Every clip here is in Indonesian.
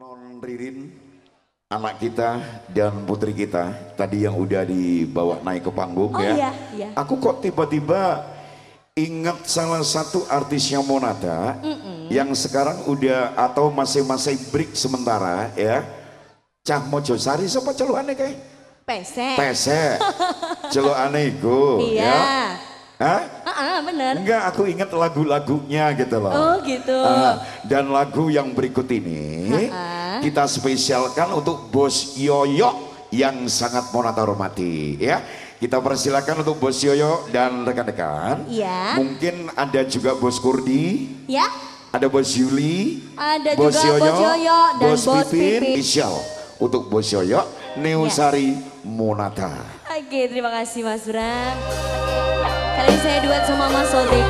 Non Ririn, anak kita dan putri kita tadi yang udah dibawa naik ke panggung Oh ya. iya, iya. Aku kok tiba-tiba ingat salah satu artisnya Monada yang sekarang udah atau masih-masih break sementara ya. Cah Mojosari siapa celukane kayak? Pesek. Pesek. celukane iku Iya. ya. Hah? Heeh, bener. Enggak, aku ingat lagu-lagunya gitu loh. Oh gitu. Ah, dan lagu yang berikut ini Ha-ha. kita spesialkan untuk Bos Yoyo yang sangat monata hormati ya. Kita persilakan untuk Bos Yoyo dan rekan-rekan. Iya. Mungkin ada juga Bos Kurdi, Ya. ada Bos Yuli, Ada juga Bos Yoyo dan Bos Bos Pipin, Pipin. Untuk Bos Yoyo, Neusari Monata. Oke, terima kasih Mas Bram. Kali ini saya duet sama Mas Sodik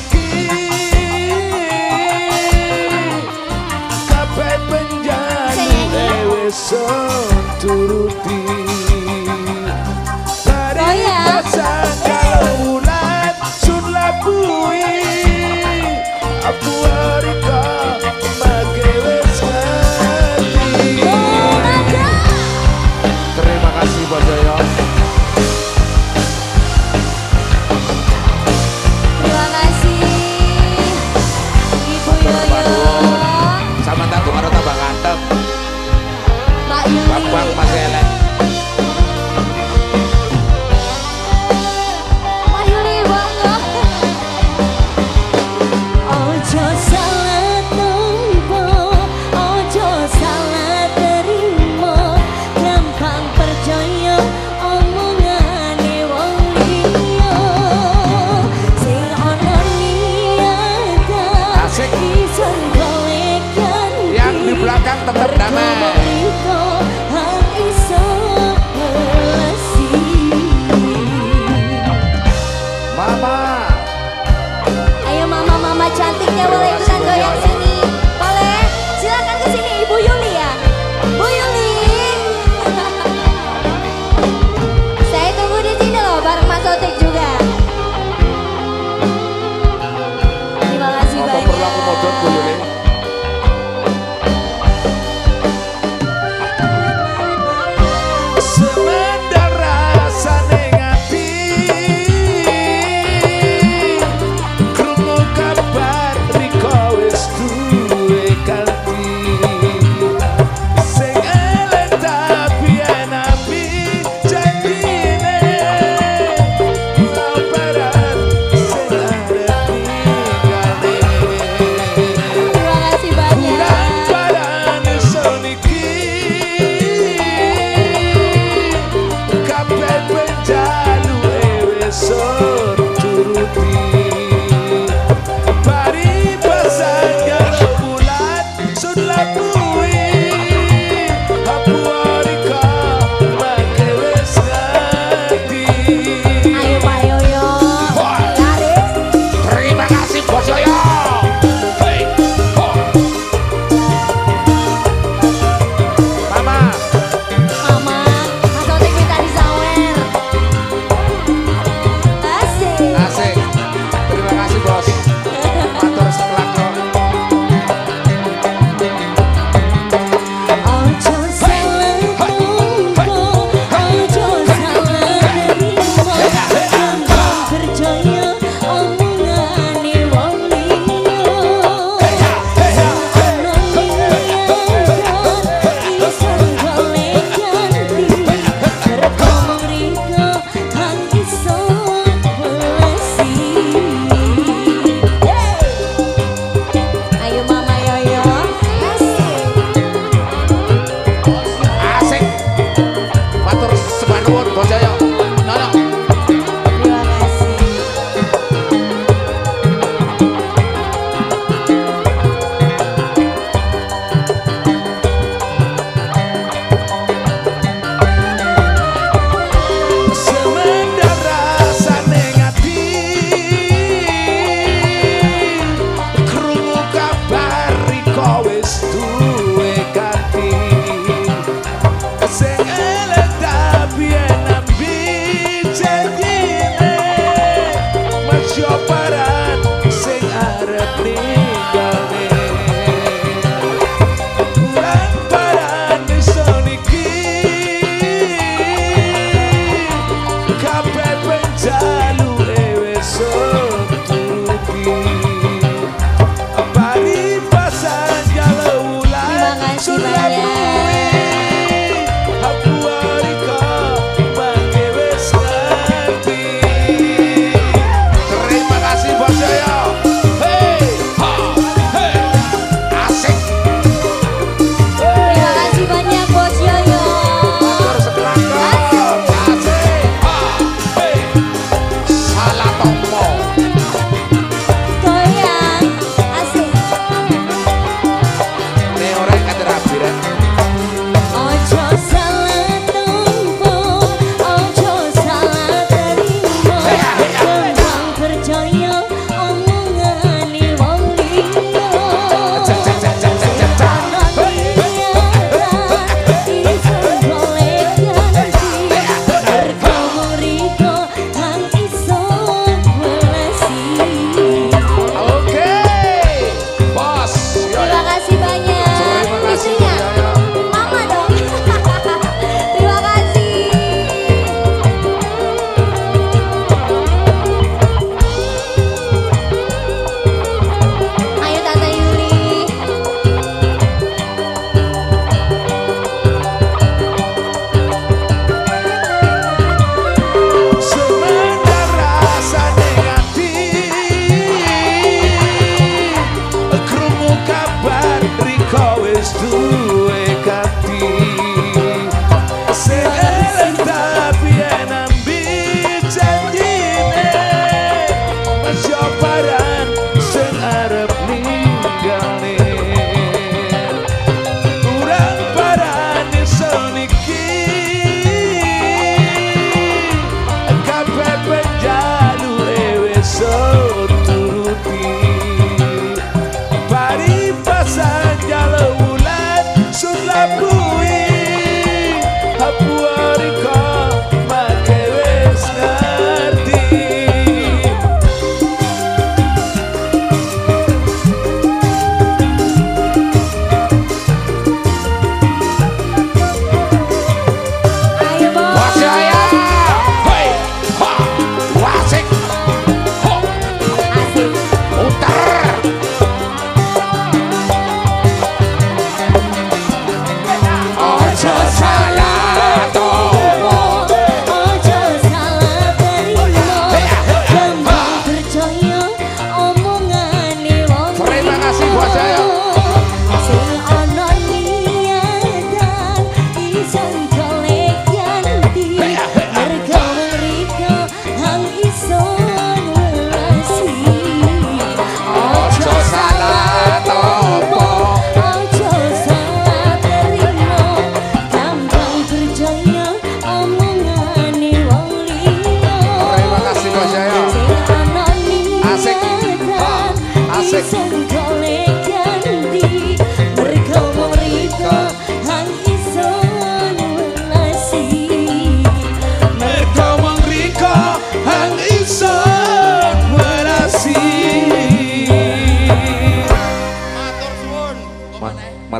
cantiknya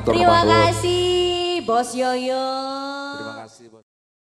matur Terima kasih Bos Yoyo.